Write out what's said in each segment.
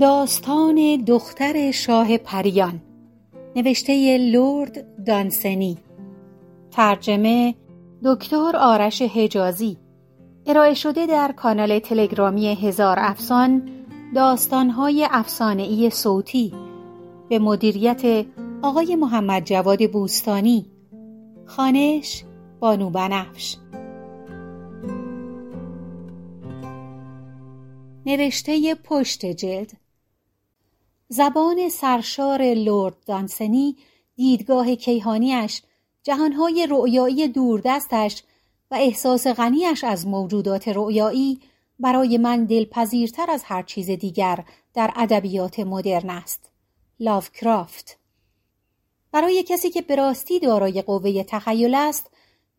داستان دختر شاه پریان. نوشته لرد دانسنی. ترجمه دکتر آرش حجازی. ارائه شده در کانال تلگرامی هزار افسان داستانهای ای صوتی. به مدیریت آقای محمد جواد بوستانی. خانش بانو بنفش. نوشته پشت جلد. زبان سرشار لرد دانسنی دیدگاه کیهانیش جهانهای رؤیایی دوردستش و احساس غنیش از موجودات رؤیایی برای من دلپذیرتر از هر چیز دیگر در ادبیات مدرن است. لاوکرافت برای کسی که به راستی دارای قوه تخیل است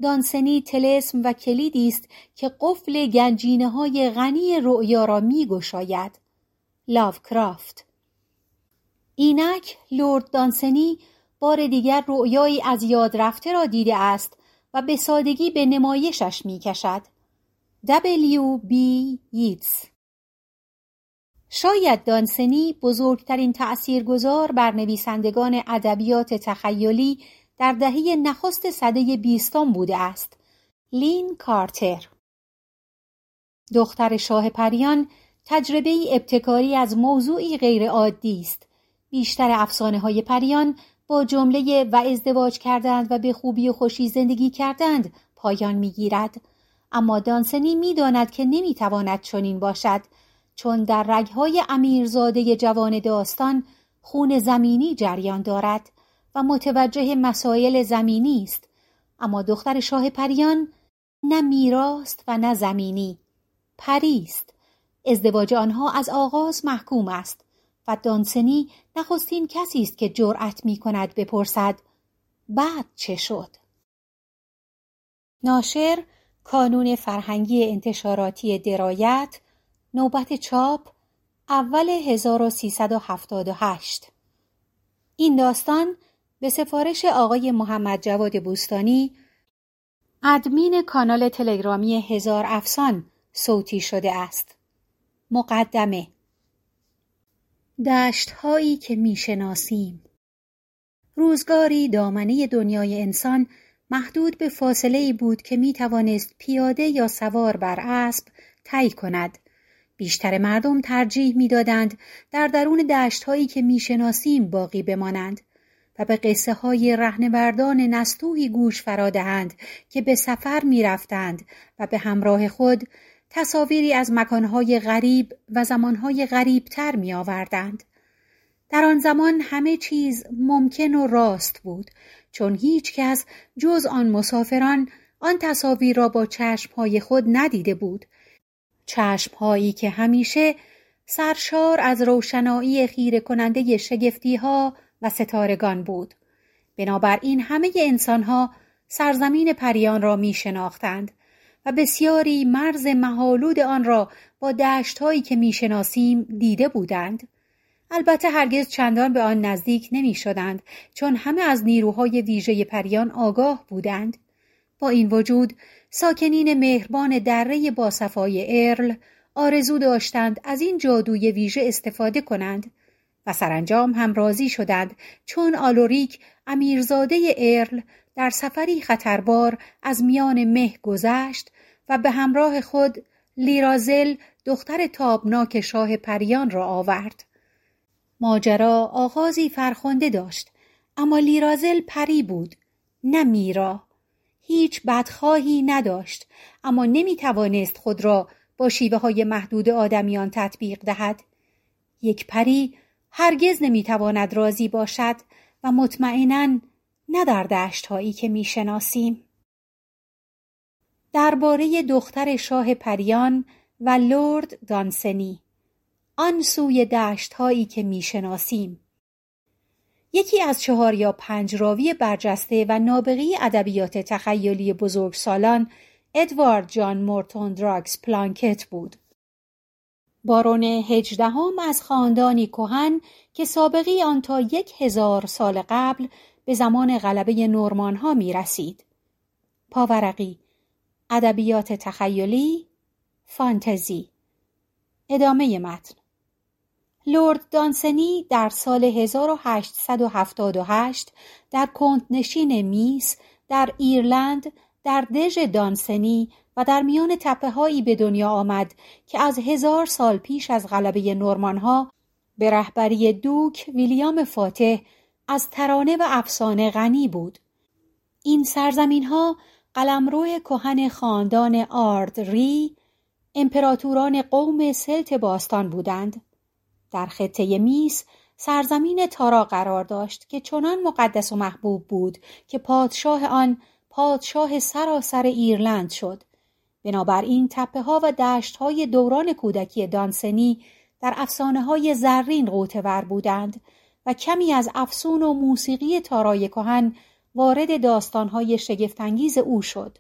دانسنی تلسم و کلیدی است که قفل گنجینه های غنی رؤیا را می گشاید. لاوکرافت اینک لورد دانسنی بار دیگر رؤیایی از یاد رفته را دیده است و به سادگی به نمایشش می کشد. دبلیو بی ییتس شاید دانسنی بزرگترین تأثیرگذار بر نویسندگان ادبیات تخیلی در دهه نخست سده بیستم بوده است. لین کارتر دختر شاه پریان تجربه ابتکاری از موضوعی غیر عادی است. بیشتر افسانه های پریان با جمله و ازدواج کردند و به خوبی و خوشی زندگی کردند پایان می‌گیرد. اما دانسنی می‌داند که نمی‌تواند چنین باشد چون در رگهای امیرزاده جوان داستان خون زمینی جریان دارد و متوجه مسائل زمینی است. اما دختر شاه پریان نه میراست و نه زمینی پریست ازدواج آنها از آغاز محکوم است. و دانسنی نخستین کسی است که جرأت می کند بپرسد بعد چه شد ناشر کانون فرهنگی انتشاراتی درایت نوبت چاپ اول 1378 این داستان به سفارش آقای محمد جواد بوستانی ادمین کانال تلگرامی هزار افسان صوتی شده است. مقدمه دشت هایی که می‌شناسیم روزگاری دامنه دنیای انسان محدود به فاصله بود که می توانست پیاده یا سوار بر اسب طی کند. بیشتر مردم ترجیح می‌دادند در درون دشت هایی که می‌شناسیم باقی بمانند. و به قصه های رهنوردان نستوهی گوش فرادهند که به سفر می رفتند و به همراه خود تصاویری از مکانهای غریب و زمانهای غریبتر می آوردند. در آن زمان همه چیز ممکن و راست بود چون هیچ کس جز آن مسافران آن تصاویر را با چشمهای خود ندیده بود چشمهایی که همیشه سرشار از روشنایی خیره کننده شگفتی ها و ستارگان بود. بنابراین همه انسانها سرزمین پریان را می شناختند بسیاری مرز محالود آن را با دشتهایی که می شناسیم دیده بودند. البته هرگز چندان به آن نزدیک نمی شدند چون همه از نیروهای ویژه پریان آگاه بودند. با این وجود ساکنین مهربان دره با صفای ارل آرزو داشتند از این جادوی ویژه استفاده کنند و سرانجام هم راضی شدند چون آلوریک امیرزاده ارل در سفری خطربار از میان مه گذشت و به همراه خود لیرازل دختر تابناک شاه پریان را آورد. ماجرا آغازی فرخنده داشت اما لیرازل پری بود نه میرا. هیچ بدخواهی نداشت اما نمی توانست خود را با شیوه های محدود آدمیان تطبیق دهد. یک پری هرگز نمی‌تواند راضی باشد و مطمئنا نه در دشت هایی که می‌شناسیم. درباره دختر شاه پریان و لرد دانسنی آن سوی دشت هایی که می‌شناسیم. یکی از چهار یا پنج راوی برجسته و نابغی ادبیات تخیلی بزرگسالان ادوارد جان مورتون دراکس پلانکت بود. بارون هجدهم از خاندانی کهن که سابقی آن تا یک هزار سال قبل به زمان غلبه نورمان ها می رسید. پاورقی ادبیات تخیلی فانتزی ادامه متن لرد دانسنی در سال 1878 در کندنشین میس در ایرلند در دژ دانسنی و در میان تپه هایی به دنیا آمد که از هزار سال پیش از غلبه نورمانها به رهبری دوک ویلیام فاتح از ترانه و افسانه غنی بود. این سرزمین ها قلمرو کهن خاندان آرد ری امپراتوران قوم سلت باستان بودند. در خطه میس سرزمین تارا قرار داشت که چنان مقدس و محبوب بود که پادشاه آن پادشاه سراسر ایرلند شد. بنابراین تپه ها و دشت های دوران کودکی دانسنی در افسانه های زرین قوتور بودند و کمی از افسون و موسیقی تارای کهن وارد داستانهای شگفتانگیز او شد.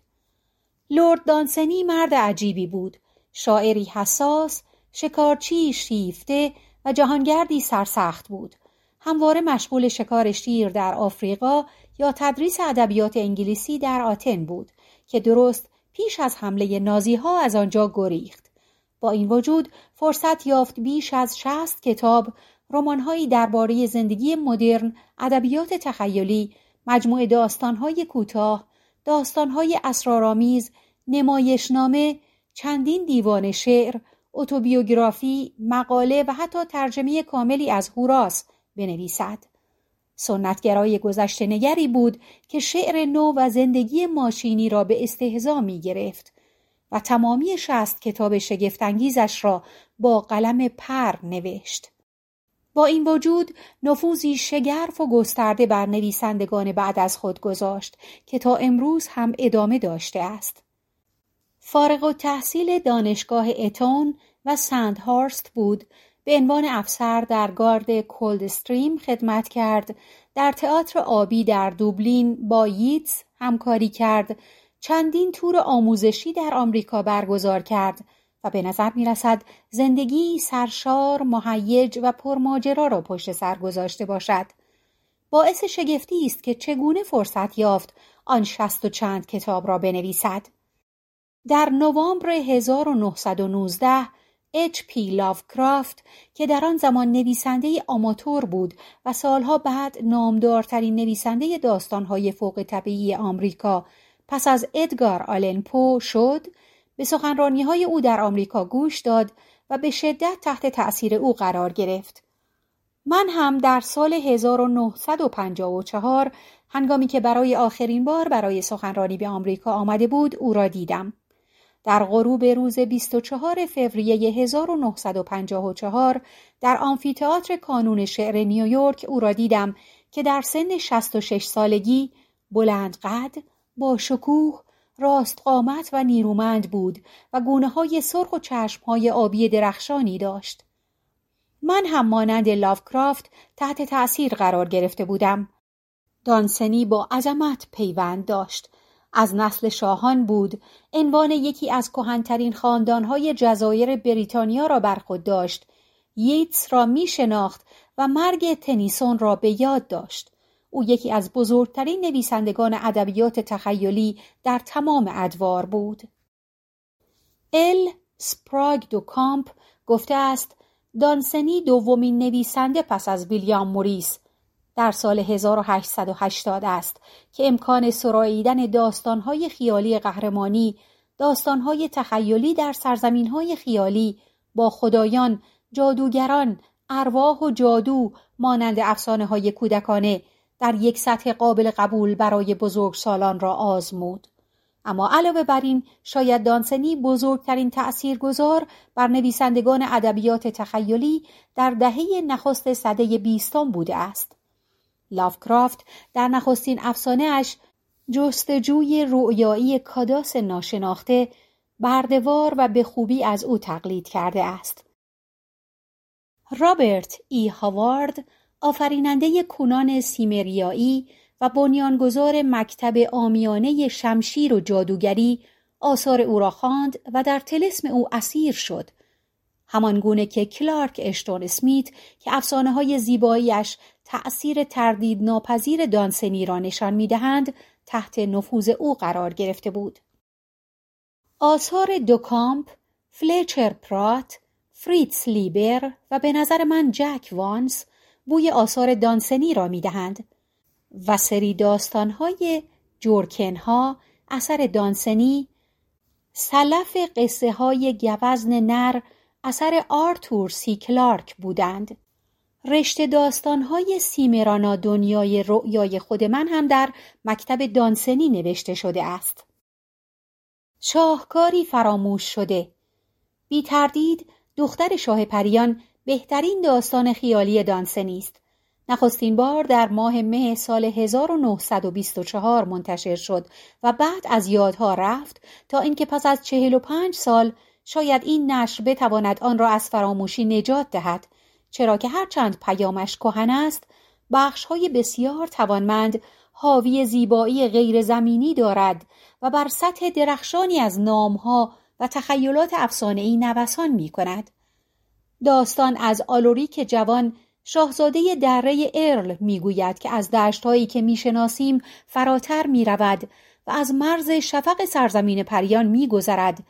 لرد دانسنی مرد عجیبی بود. شاعری حساس، شکارچی شیفته و جهانگردی سرسخت بود. همواره مشغول شکار شیر در آفریقا یا تدریس ادبیات انگلیسی در آتن بود که درست پیش از حمله نازی ها از آنجا گریخت. با این وجود فرصت یافت بیش از شست کتاب رمانهایی درباره زندگی مدرن، ادبیات تخیلی، مجموعه داستانهای کوتاه، داستانهای اسرارآمیز، نمایشنامه، چندین دیوان شعر، اتوبیوگرافی، مقاله و حتی ترجمه کاملی از هوراس بنویسد. سنتگرای گذشته نگری بود که شعر نو و زندگی ماشینی را به استهزا می گرفت و تمامی شست کتاب شگفتانگیزش را با قلم پر نوشت. با این وجود نفوذی شگرف و گسترده بر نویسندگان بعد از خود گذاشت که تا امروز هم ادامه داشته است. فارغ و تحصیل دانشگاه اتون و سندهارست بود به عنوان افسر در گارد کولد استریم خدمت کرد در تئاتر آبی در دوبلین با ییتس همکاری کرد چندین تور آموزشی در آمریکا برگزار کرد و به نظر می رسد زندگی سرشار، مهیج و پرماجرا را پشت سر گذاشته باشد. باعث شگفتی است که چگونه فرصت یافت آن شست و چند کتاب را بنویسد. در نوامبر 1919 اچ پی لافکرافت که در آن زمان نویسنده آماتور بود و سالها بعد نامدارترین نویسنده داستانهای فوق طبیعی آمریکا پس از ادگار آلن پو شد به سخنرانی های او در آمریکا گوش داد و به شدت تحت تأثیر او قرار گرفت. من هم در سال 1954 هنگامی که برای آخرین بار برای سخنرانی به آمریکا آمده بود او را دیدم. در غروب روز 24 فوریه 1954 در آمفیتئاتر کانون شعر نیویورک او را دیدم که در سن 66 سالگی بلند قد با شکوه راست قامت و نیرومند بود و گونه های سرخ و چشم های آبی درخشانی داشت. من هم مانند لافکرافت تحت تأثیر قرار گرفته بودم. دانسنی با عظمت پیوند داشت. از نسل شاهان بود عنوان یکی از کهنترین خاندانهای جزایر بریتانیا را بر خود داشت ییتس را می شناخت و مرگ تنیسون را به یاد داشت او یکی از بزرگترین نویسندگان ادبیات تخیلی در تمام ادوار بود. ال سپراگ دو کامپ گفته است دانسنی دومین نویسنده پس از ویلیام موریس در سال 1880 است که امکان سراییدن داستانهای خیالی قهرمانی، داستانهای تخیلی در سرزمینهای خیالی با خدایان، جادوگران، ارواح و جادو مانند افسانه های کودکانه در یک سطح قابل قبول برای سالان را آزمود. اما علاوه بر این شاید دانسنی بزرگترین گذار بر نویسندگان ادبیات تخیلی در دهه نخست صده بیستم بوده است. لافکرافت در نخستین افسانه اش جستجوی رؤیایی کاداس ناشناخته بردوار و به خوبی از او تقلید کرده است. رابرت ای هاوارد آفریننده کنان سیمریایی و بنیانگذار مکتب آمیانه شمشیر و جادوگری آثار او را خواند و در تلسم او اسیر شد همان گونه که کلارک اشتون اسمیت که افسانه های زیباییش تأثیر تردید ناپذیر دانسنی را نشان می‌دهند تحت نفوذ او قرار گرفته بود. آثار دوکامپ، فلیچر پرات، فریتز لیبر و به نظر من جک وانس بوی آثار دانسنی را می‌دهند و سری داستانهای جورکنها اثر دانسنی سلف قصه های گوزن نر اثر آرتور سی کلارک بودند. رشته داستانهای سیمرانا دنیای رؤیای خود من هم در مکتب دانسنی نوشته شده است. شاهکاری فراموش شده. بی تردید دختر شاه پریان بهترین داستان خیالی دانسنی است نخستین بار در ماه مه سال 1924 منتشر شد و بعد از یادها رفت تا اینکه پس از 45 سال شاید این نشر بتواند آن را از فراموشی نجات دهد چرا که هرچند پیامش کهن است بخشهای بسیار توانمند حاوی زیبایی غیر زمینی دارد و بر سطح درخشانی از نامها و تخیلات افسانه‌ای نوسان می کند. داستان از آلوریک جوان شاهزاده دره ارل می‌گوید که از دشتهایی که می‌شناسیم فراتر می‌رود و از مرز شفق سرزمین پریان میگذرد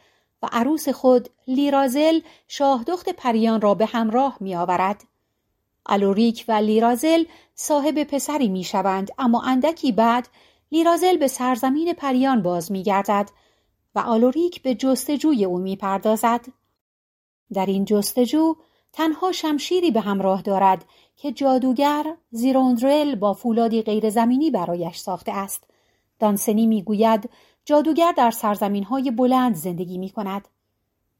و عروس خود لیرازل شاهدخت پریان را به همراه میآورد. آلوریک و لیرازل صاحب پسری می‌شوند اما اندکی بعد لیرازل به سرزمین پریان باز میگردد و آلوریک به جستجوی او می‌پردازد. در این جستجو تنها شمشیری به همراه دارد که جادوگر زیروندرل با فولادی غیرزمینی برایش ساخته است. دانسنی می‌گوید جادوگر در سرزمین های بلند زندگی می کند.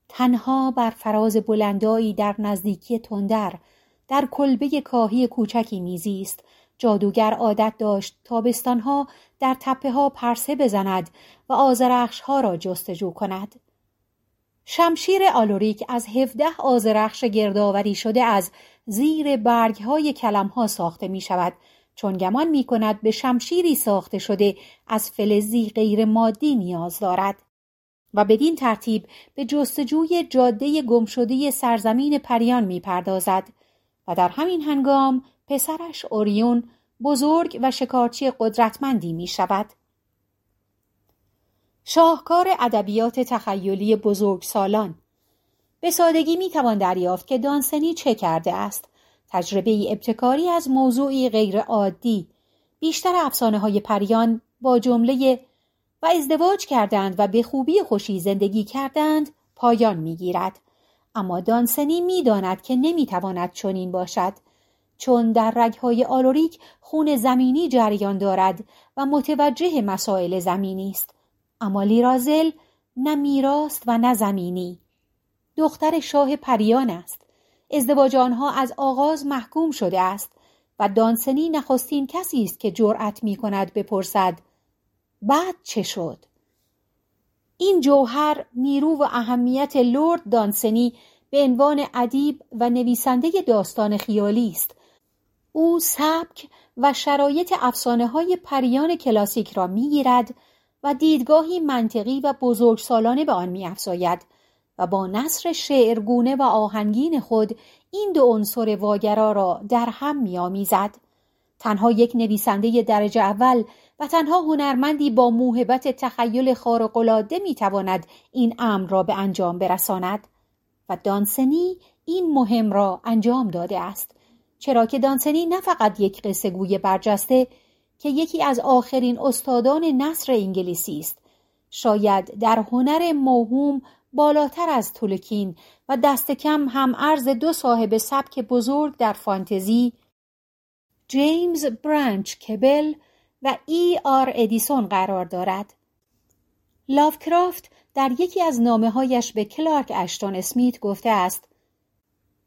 تنها بر فراز بلندایی در نزدیکی تندر در کلبه کاهی کوچکی میزیست جادوگر عادت داشت تابستانها در تپه ها پرسه بزند و آزرخش ها را جستجو کند. شمشیر آلوریک از هفده آزرخش گردآوری شده از زیر برگ های کلم ها ساخته می شود چون گمان می کند به شمشیری ساخته شده از فلزی غیر مادی نیاز دارد. و بدین ترتیب به جستجوی جاده گمشده سرزمین پریان می پردازد و در همین هنگام پسرش اوریون بزرگ و شکارچی قدرتمندی می شود. شاهکار ادبیات تخیلی بزرگ سالان به سادگی می توان دریافت که دانسنی چه کرده است. تجربه ابتکاری از موضوعی غیر عادی. بیشتر افسانه های پریان با جمله و ازدواج کردند و به خوبی خوشی زندگی کردند پایان می‌گیرد اما دانسنی می‌داند که نمی‌تواند چنین باشد. چون در رگهای آلوریک خون زمینی جریان دارد و متوجه مسائل زمینی است. اما لیرازل نه میراست و نه زمینی. دختر شاه پریان است. ازدواج آنها از آغاز محکوم شده است و دانسنی نخستین کسی است که جرأت می کند بپرسد بعد چه شد؟ این جوهر نیرو و اهمیت لورد دانسنی به عنوان ادیب و نویسنده داستان خیالی است. او سبک و شرایط افسانه های پریان کلاسیک را می‌گیرد و دیدگاهی منطقی و بزرگسالانه به آن میافزاید و با نصر شعرگونه و آهنگین خود این دو عنصر واگرا را در هم میآمیزد. تنها یک نویسنده درجه اول و تنها هنرمندی با موهبت تخیل خارق‌العاده می‌تواند این امر را به انجام برساند و دانسنی این مهم را انجام داده است. چرا که دانسنی نه فقط یک قصه گوی برجسته که یکی از آخرین استادان نصر انگلیسی است شاید در هنر موهوم بالاتر از تولکین و دست کم هم ارز دو صاحب سبک بزرگ در فانتزی جیمز برانچ کبل و ای آر ادیسون قرار دارد. لاوکرافت در یکی از نامه هایش به کلارک اشتون اسمیت گفته است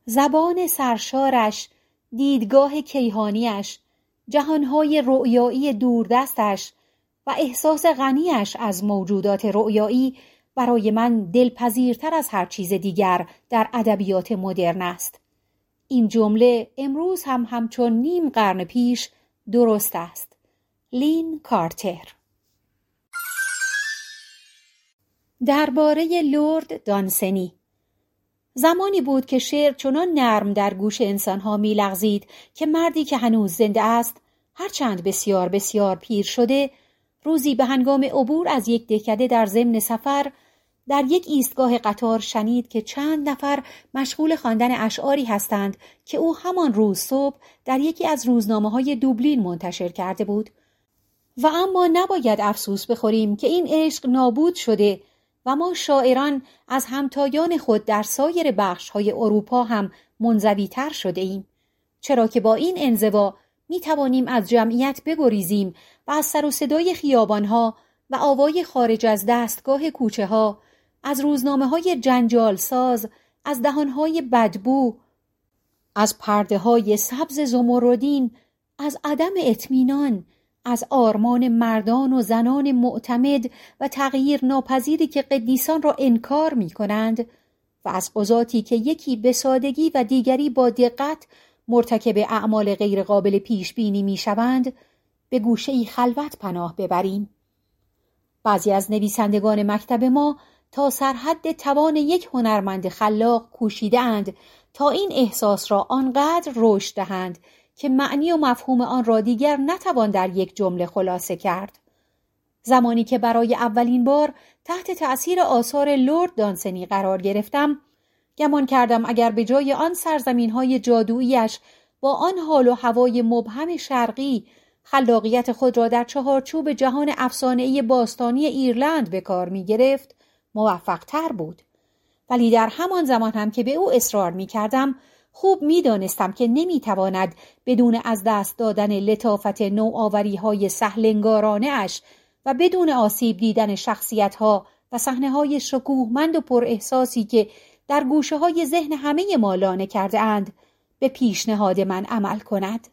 زبان سرشارش، دیدگاه کیهانیش، جهانهای رؤیایی دوردستش و احساس غنیش از موجودات رؤیایی برای من دلپذیرتر از هر چیز دیگر در ادبیات مدرن است. این جمله امروز هم همچون نیم قرن پیش درست است. لین کارتر درباره لورد دانسنی زمانی بود که شعر چنان نرم در گوش انسانها میلغزید که مردی که هنوز زنده است هرچند بسیار بسیار پیر شده روزی به هنگام عبور از یک دکده در ضمن سفر در یک ایستگاه قطار شنید که چند نفر مشغول خواندن اشعاری هستند که او همان روز صبح در یکی از روزنامه های دوبلین منتشر کرده بود. و اما نباید افسوس بخوریم که این عشق نابود شده و ما شاعران از همتایان خود در سایر بخش های اروپا هم منزوی تر شده ایم. چرا که با این انزوا می توانیم از جمعیت بگریزیم و از سر و صدای خیابانها و آوای خارج از دستگاه کوچه ها از روزنامه های جنجال ساز از دهانهای بدبو از پرده های سبز زمردین از عدم اطمینان از آرمان مردان و زنان معتمد و تغییر ناپذیری که قدیسان را انکار می کنند و از قضاتی که یکی به سادگی و دیگری با دقت مرتکب اعمال غیرقابل پیش بینی می شوند به گوشه خلوت پناه ببریم. بعضی از نویسندگان مکتب ما تا سرحد توان یک هنرمند خلاق کوشیده اند تا این احساس را آنقدر رشد دهند که معنی و مفهوم آن را دیگر نتوان در یک جمله خلاصه کرد. زمانی که برای اولین بار تحت تأثیر آثار لورد دانسنی قرار گرفتم گمان کردم اگر به جای آن سرزمین های جادویش با آن حال و هوای مبهم شرقی خلاقیت خود را در چهارچوب جهان افسانه‌ای باستانی ایرلند به کار می گرفت موفق تر بود. ولی در همان زمان هم که به او اصرار می کردم خوب می دانستم که نمی تواند بدون از دست دادن لطافت نوآوری های سهلنگارانه اش و بدون آسیب دیدن شخصیت ها و صحنه های شکوهمند و پر احساسی که در گوشه های ذهن همه ما لانه کرده اند به پیشنهاد من عمل کند.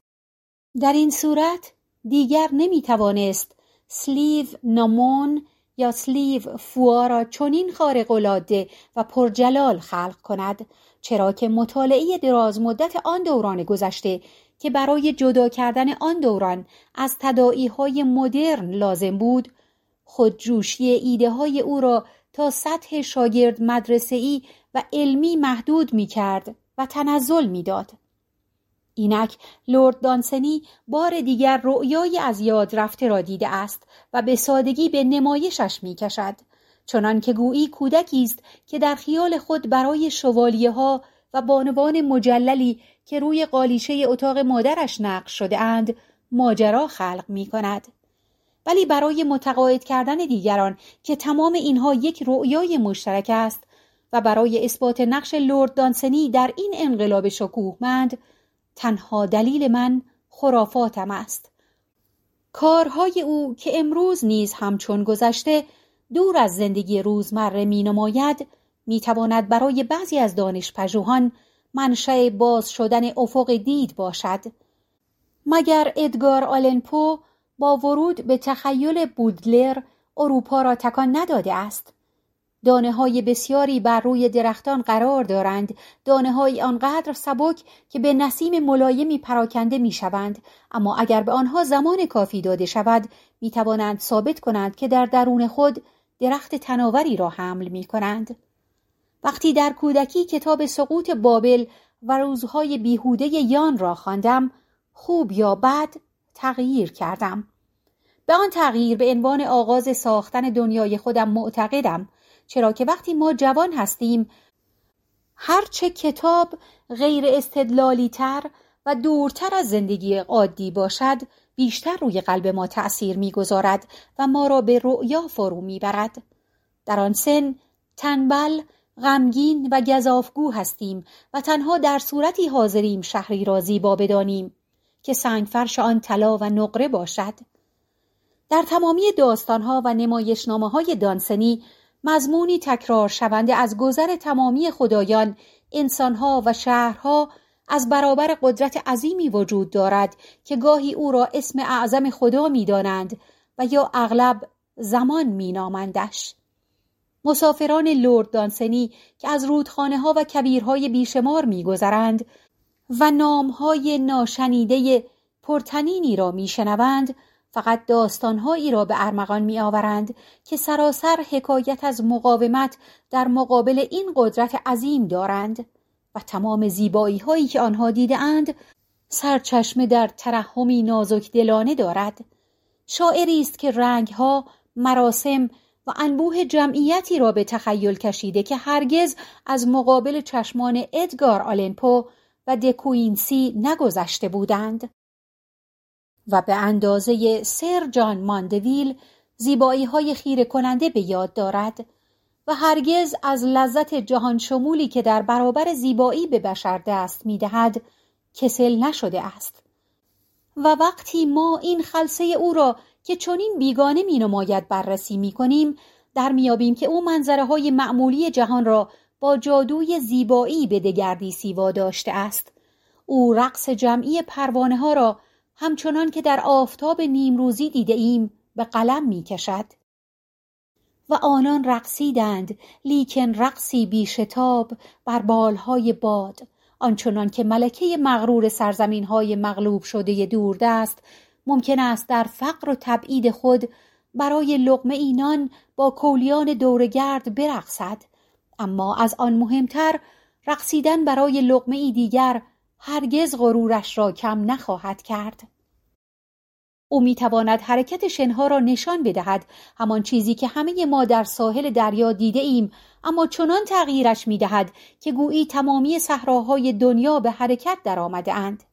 در این صورت دیگر نمی توانست سلیو نامون یا سلیو فوا را چنین خارق‌العاده و پرجلال خلق کند چرا که مطالعه دراز مدت آن دوران گذشته که برای جدا کردن آن دوران از تدائی های مدرن لازم بود خودجوشی ایده های او را تا سطح شاگرد مدرسه‌ای و علمی محدود می کرد و تنزل می داد. اینک لورد دانسنی بار دیگر رؤیای از یاد رفته را دیده است و به سادگی به نمایشش می کشد. چنان که گویی کودکی است که در خیال خود برای شوالیه ها و بانوان مجللی که روی قالیشه اتاق مادرش نقش شده اند ماجرا خلق می کند. ولی برای متقاعد کردن دیگران که تمام اینها یک رؤیای مشترک است و برای اثبات نقش لورد دانسنی در این انقلاب شکوهمند تنها دلیل من خرافاتم است کارهای او که امروز نیز همچون گذشته دور از زندگی روزمره می نماید می تواند برای بعضی از دانش پژوهان منشأ باز شدن افق دید باشد. مگر ادگار آلنپو با ورود به تخیل بودلر اروپا را تکان نداده است؟ دانه های بسیاری بر روی درختان قرار دارند. دانه های آنقدر سبک که به نسیم ملایمی پراکنده می شوند اما اگر به آنها زمان کافی داده شود می توانند ثابت کنند که در درون خود درخت تناوری را حمل می کنند. وقتی در کودکی کتاب سقوط بابل و روزهای بیهوده یان را خواندم خوب یا بد تغییر کردم به آن تغییر به عنوان آغاز ساختن دنیای خودم معتقدم چرا که وقتی ما جوان هستیم هرچه کتاب غیر استدلالی تر و دورتر از زندگی عادی باشد بیشتر روی قلب ما تأثیر می‌گذارد و ما را به رؤیا فرو می‌برد. در آن سن تنبل غمگین و گذافگو هستیم و تنها در صورتی حاضریم شهری را زیبا بدانیم که سنگفرش آن طلا و نقره باشد. در تمامی داستانها و نمایشنامه های دانسنی مضمونی تکرار شونده از گذر تمامی خدایان انسانها و شهرها از برابر قدرت عظیمی وجود دارد که گاهی او را اسم اعظم خدا می‌دانند و یا اغلب زمان مینامندش. مسافران لورد دانسنی که از رودخانه ها و کبیرهای بیشمار میگذرند و نامهای ناشنیده پرتنینی را میشنوند فقط داستانهایی را به ارمغان می آورند که سراسر حکایت از مقاومت در مقابل این قدرت عظیم دارند. و تمام زیبایی هایی که آنها دیده اند سرچشمه در ترحمی نازک دلانه دارد. شاعری است که رنگها، مراسم و انبوه جمعیتی را به تخیل کشیده که هرگز از مقابل چشمان ادگار آلنپو و دکوینسی نگذشته بودند. و به اندازه سر جان ماندویل زیبایی های خیره کننده به یاد دارد. و هرگز از لذت جهان شمولی که در برابر زیبایی به بشر دست می دهد کسل نشده است و وقتی ما این خلصه او را که چنین بیگانه می نماید بررسی می کنیم در میابیم که او منظره های معمولی جهان را با جادوی زیبایی به دگردیسی داشته است او رقص جمعی پروانه ها را همچنان که در آفتاب نیمروزی دیده ایم به قلم می کشد. و آنان رقصیدند لیکن رقصی بیشتاب بر بالهای باد. آنچنان که ملکه مغرور سرزمین های مغلوب شده دوردست ممکن است در فقر و تبعید خود برای لقمه اینان با کولیان دورگرد برقصد. اما از آن مهمتر رقصیدن برای لقمه ای دیگر هرگز غرورش را کم نخواهد کرد. او می‌تواند حرکت شنها را نشان بدهد. همان چیزی که همه ما در ساحل دریا دیده ایم اما چنان تغییرش می‌دهد که گویی تمامی صحراهای دنیا به حرکت درآمده اند.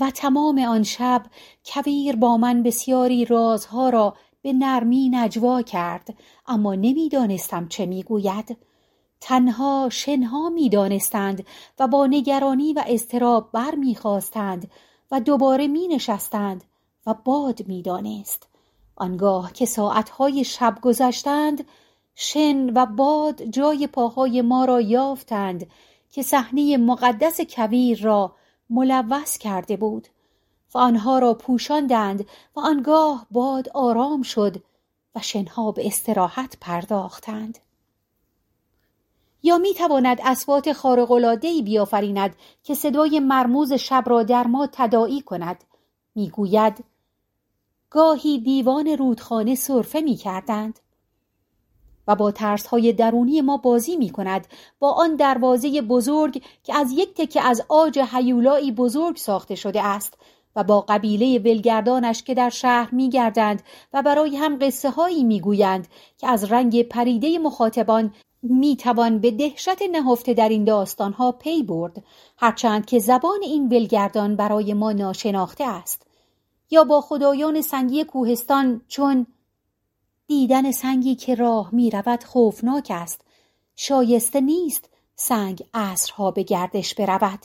و تمام آن شب کویر با من بسیاری رازها را به نرمی نجوا کرد اما نمی‌دانستم چه می‌گوید. تنها شنها می‌دانستند و با نگرانی و اضطراب بر می‌خواستند و دوباره می نشستند و باد می دانست. آنگاه که ساعتهای شب گذشتند شن و باد جای پاهای ما را یافتند که صحنه مقدس کویر را ملوث کرده بود و آنها را پوشاندند و آنگاه باد آرام شد و شنها به استراحت پرداختند یا می تواند اسوات خارق‌العاده‌ای بیافریند که صدای مرموز شب را در ما تداعی کند؟ می‌گوید گاهی دیوان رودخانه سرفه می کردند و با ترس های درونی ما بازی می کند با آن دروازه بزرگ که از یک تکه از آج حیولایی بزرگ ساخته شده است و با قبیله ولگردانش که در شهر می گردند و برای هم قصه هایی می گویند که از رنگ پریده مخاطبان می توان به دهشت نهفته در این داستانها پی برد هرچند که زبان این ولگردان برای ما ناشناخته است. یا با خدایان سنگی کوهستان چون دیدن سنگی که راه می رود خوفناک است شایسته نیست سنگ عصرها به گردش برود.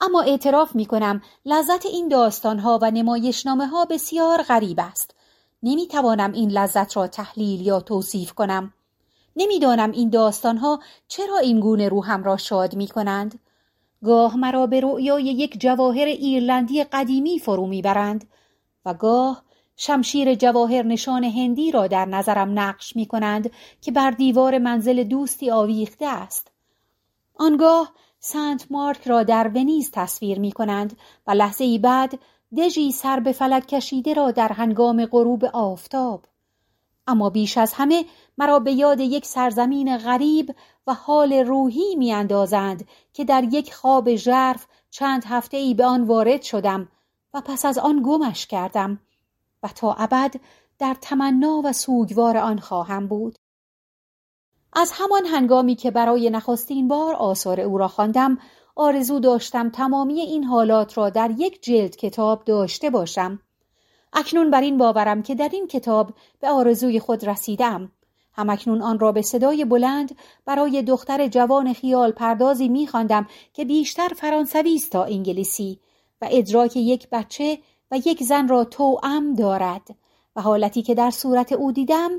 اما اعتراف می کنم لذت این داستانها و نمایشنامه ها بسیار غریب است. نمی توانم این لذت را تحلیل یا توصیف کنم. نمی‌دانم این داستانها چرا این گونه روحم را شاد می کنند. گاه مرا به رؤیای یک جواهر ایرلندی قدیمی فرو می‌برند و گاه شمشیر جواهر نشان هندی را در نظرم نقش می کنند که بر دیوار منزل دوستی آویخته است. آنگاه سنت مارک را در ونیز تصویر می کنند و لحظه ای بعد دژی سر به فلک کشیده را در هنگام غروب آفتاب. اما بیش از همه مرا به یاد یک سرزمین غریب و حال روحی می اندازند که در یک خواب ژرف چند هفته ای به آن وارد شدم و پس از آن گمش کردم و تا ابد در تمنا و سوگوار آن خواهم بود. از همان هنگامی که برای نخستین بار آثار او را خواندم آرزو داشتم تمامی این حالات را در یک جلد کتاب داشته باشم اکنون بر این باورم که در این کتاب به آرزوی خود رسیدم همکنون آن را به صدای بلند برای دختر جوان خیال پردازی میخواندم که بیشتر فرانسوی است تا انگلیسی و ادراک یک بچه و یک زن را توأم دارد و حالتی که در صورت او دیدم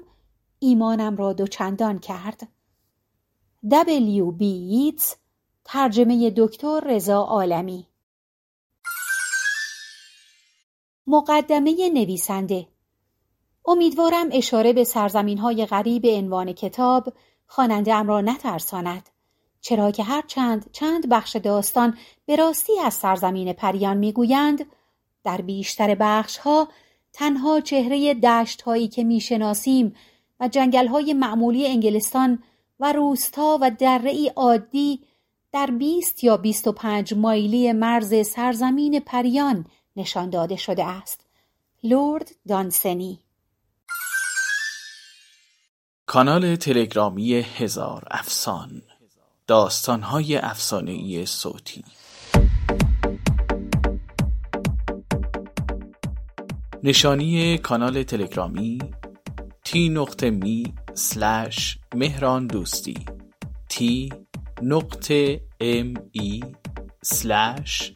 ایمانم را دوچندان کرد. دبلیو بیتز ترجمه دکتر رضا عالمی مقدمه نویسنده. امیدوارم اشاره به سرزمین های غریب عنوان کتاب خواننده ام را نترساند. چرا که هر چند چند بخش داستان به راستی از سرزمین پریان می‌گویند در بیشتر بخش ها تنها چهره دشت هایی که می‌شناسیم و جنگل های معمولی انگلستان و روستا و دره ای عادی در 20 یا 25 مایلی مرز سرزمین پریان نشان داده شده است. لورد دانسنی. کانال تلگرامی هزار افسان. داستانهای افسانهای صوتی. نشانی کانال تلگرامی تی نقطه می سلش مهران دوستی تی نقطه ام ای سلش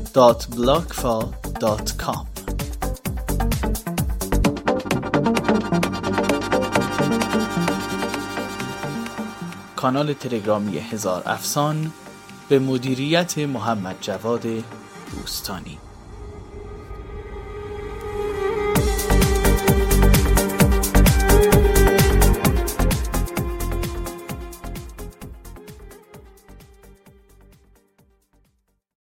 کام کانال تلگرامی هزار افسان به مدیریت محمد جواد دوستانی.